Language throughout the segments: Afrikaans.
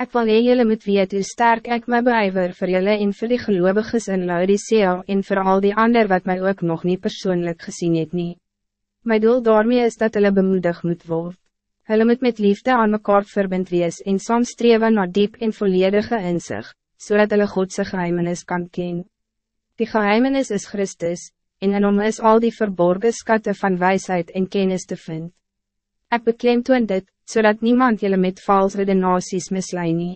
Ik wil hee jylle moet weet hoe sterk ik my beijver voor jullie en voor die gelovigen in Laodicea en voor al die ander wat mij ook nog niet persoonlijk gezien het nie. My doel daarmee is dat hulle bemoedig moet worden. Hulle moet met liefde aan mekaar verbind wees en soms streven naar diep en volledige inzicht, zodat hulle Godse geheimenis kan ken. Die geheimenis is Christus, en in hom is al die verborgen skatten van wijsheid en kennis te vinden. Ik beklemtoon dit, zodat niemand jullie met vals redenaties mislei nie.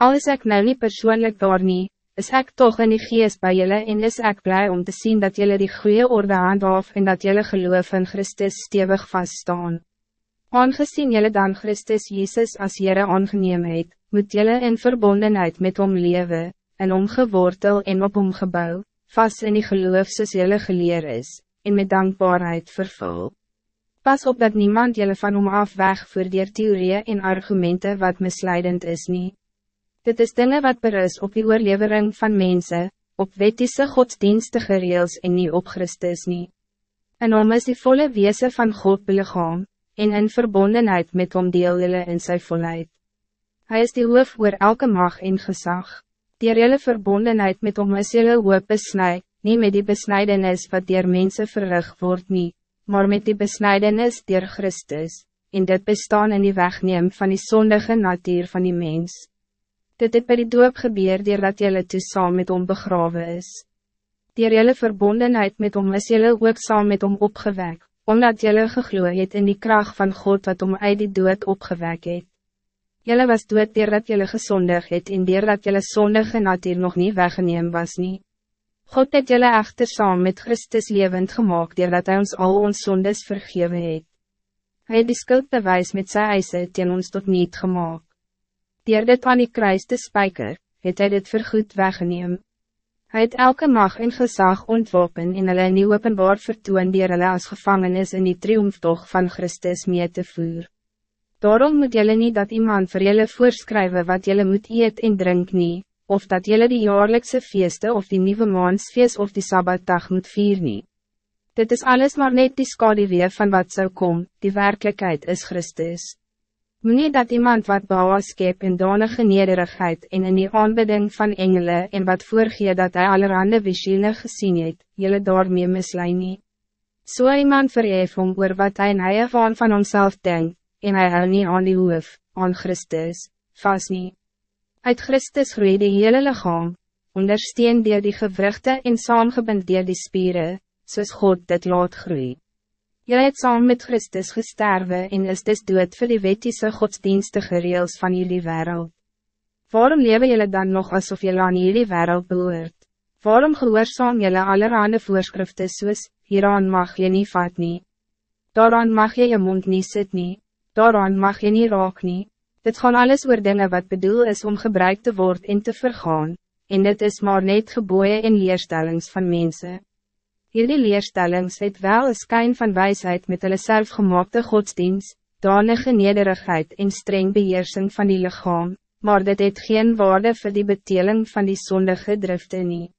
Al is ek nou nie persoonlijk daar nie, is ek toch in die geest bij jullie en is ek blij om te zien dat jullie die goede orde handhaaf en dat jullie geloof in Christus stevig vaststaan. Aangezien jullie dan Christus Jezus als Jere aangeneem het, moet jullie in verbondenheid met hom leven, en omgewortel en op hom gebouw, vast in die geloof soos jylle geleer is, en met dankbaarheid vervul. Pas op dat niemand jullie van om af wegvoer dier theorieën en argumenten wat misleidend is niet. Dit is dingen wat berus op die oorlevering van mensen, op wettische godsdienstige reels en niet op Christus niet. En om is die volle wezen van God belichaam, en in verbondenheid met om deel jullie in zijn volheid. Hij is die hoof oor elke mag en gezag. Die hele verbondenheid met om is jullie hoop besnij, niet met die besnijdenis wat dier mensen verrig wordt niet maar met die besnijdenis dier Christus, en dit bestaan in die wegneem van die zondige natuur van die mens. Dit het by die doop gebeur dier dat jylle toe saam met hom begrawe is. Dier jylle verbondenheid met hom is jylle ook saam met hom opgewek, omdat jylle gegloe het in die kracht van God wat om uit die dood opgewek het. Jylle was dood dier dat jylle gezondig het en dier dat jylle zondige natuur nog niet weggeneem was niet. God het jullie echter saam met Christus levend gemaakt, dat hij ons al ons zondes vergeven het. Hij het die skuld bewys met sy eise teen ons tot niet gemaakt. Dier dit aan die kruis te spijker, het hy dit vergoed weggeneem. Hij het elke mag en gezag ontwapen en hulle nie openbaar vertoon dier hulle as gevangenis in die triomftocht van Christus mee te voer. Daarom moet jullie niet dat iemand voor jullie voorschrijven wat jullie moet eet en drink niet of dat jullie die jaarlijkse feesten of die nieuwe maansfeest of die sabbatdag moet vieren. Dit is alles maar net die skaduwee van wat zou komen, die werkelijkheid is Christus. Meneer dat iemand wat bouw skep in danige nederigheid en in die aanbidding van engelen en wat voorgee dat hij allerhande visiene gezien het, jullie daarmee mislei nie. So iemand verhef om oor wat hy en hy van van homself denkt, en hij hou nie aan die hoof, aan Christus, vast niet. Uit Christus groei die hele lichaam, ondersteun dier die gewrichte en saamgebind dier die spieren, soos God dit laat groei. Jy het saam met Christus gesterwe en is dus dood vir die wettische godsdienstige reels van jullie wereld. Waarom leven jullie dan nog alsof jullie aan jullie wereld behoort? Waarom gehoorzaam jullie allerhande voorschriften soos, hieraan mag je niet vat nie? Daaraan mag je je mond niet sit nie? Daaraan mag je niet raak nie? Dit gaan alles oor dinge wat bedoel is om gebruikt te worden en te vergaan, en dit is maar net geboeien in leerstellings van mensen. Hierdie leerstellings het wel een skyn van wijsheid met hulle selfgemaakte godsdienst, danige nederigheid en streng beheersing van die lichaam, maar dit het geen waarde voor die beteling van die zondige driften niet.